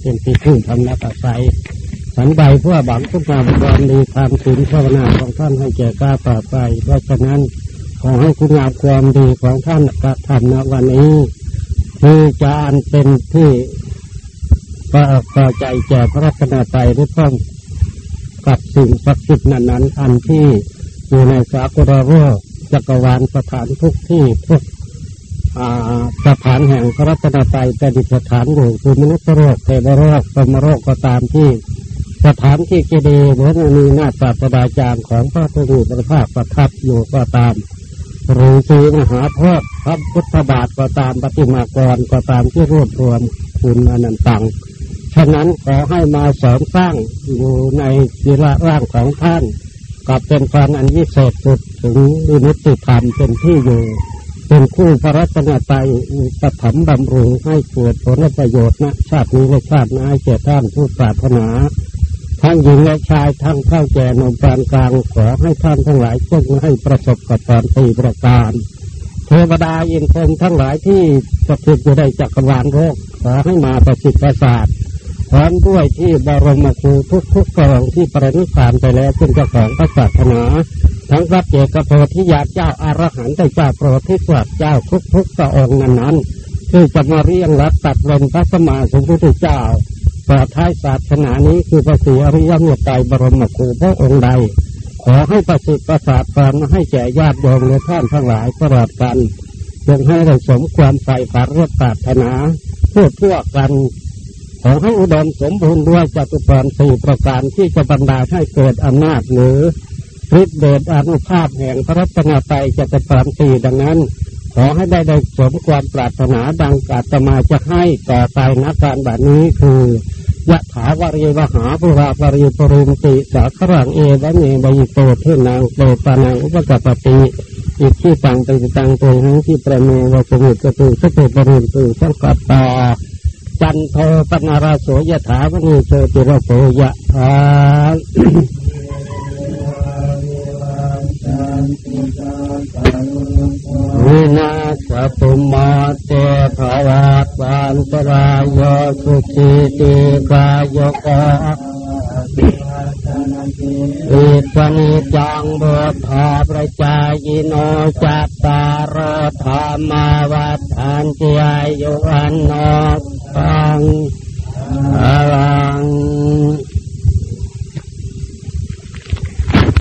เป็นที่พึ่งทำนักอาศัยสันใดเพื่อบังทุกงามความดีความศีลภาวนาของท่านให้แก่กล้าป่าไป เพราะฉะนั้นขอให้คุณงามความดีของท่านกระทำณวันนี้ คือจานเป็นที่ประพอใจแก่พระรัตนตรัยหรือพร้อมกับสิ่งศักดิ์สิทธิ์นั้น อันที่อยู่ในสากลโลกจักรวาลสถานทุกที่ทุก สถานแห่งพระรัตนตรัยแต่ดิสถานอยู่คือมนุษย์โลกเทวโลกสมโลกก็ตามที่สถานที่เจดีย์หรือมีหน้าศาสดาจารย์ของพระพุทธประภาคประทับอยู่ก็ตาม หรือสีมหาพธิ์พระพุทธบาทก็ตามปฏิมากรก็ตามที่รวบรวมคุณอนันตังฉะนั้นขอให้มาเสริมสร้างอยู่ในศีลร่างของท่านกับเป็นความอันวิเศษสุดถึงวินิติธรรมเป็นที่อยู่ เป็นคู่พระรัตนตรัยปฐมบำรุงให้เกิดผลประโยชน์นะชาตินี้และชาติหน้าแก่ท่านผู้ปรารถนา ทั้งหญิงและชายทั้งเข้าแก่นมปานกลางขอให้ท่านทั้งหลายจงให้ประสบกับตอนตีประการเทวดาอินทร์ทั้งหลายที่สถิตอยู่ในจักรวาลโลกขอให้มาประสิทธิ์ประสาทพร้อมด้วยที่บรมครูทุกทุกกองที่ประนิพพานไปแล้วเป็นเจ้าของพระศาสนา ทั้งพระเจกโพธิญาเจ้าอารหันต์เจ้าโปรดที่สวัสดเจ้าทุกทุกพระองค์นั้นนั้นคือจะมาเรียงรัดตัดลมพระสมมาสมพุทธเจ้าต่อท้ายศาสนานี้คือพระศรีอริยเมตไตรบรมครูพระองค์ใด ขอให้ประสิทธิ์ประสาทความให้แก่ญาติโยมและท่านทั้งหลายตลอดกันจงให้ได้สมความใฝ่ฝันเรื่องปรารถนาเพื่อเพื่อกัน ขอให้อุดมสมบูรณ์ด้วยจตุพรสี่ประการที่จะบรรดาให้เกิดอำนาจหรือ ฤทธิเดชอนุภาพแห่งพระรัตนตรัยจตุพรสี่ดังนั้น ขอให้ได้ได้สมความปรารถนาดังกาตมาจะให้ต่อไปนักการแบบนี้คือยะถาวรีวหาปุราปริปรุมติสาครังเอวะเมบายโตเทนางโตปานังอุปกปติอิที่ตังตังตังตัวหังที่ประเมวสมุตกตุสเตปริมตุสังกัปตาจันโทปนาราโสยะถาวณีโชติระโสยะถา วินาสตุมาเตภวะปันตรายโยสุขีติกายโกอิปนิจังบุธาประจายโนจัตตารธรรมาวัฏันติอายุวันโนตังอลัง